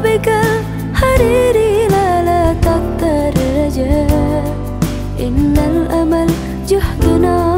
Sabika hariri lala tak teraja Innal amal juhdunah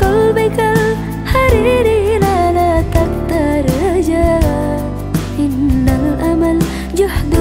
قلبك الحريري لا لا تقدر أجل إن الأمل جهد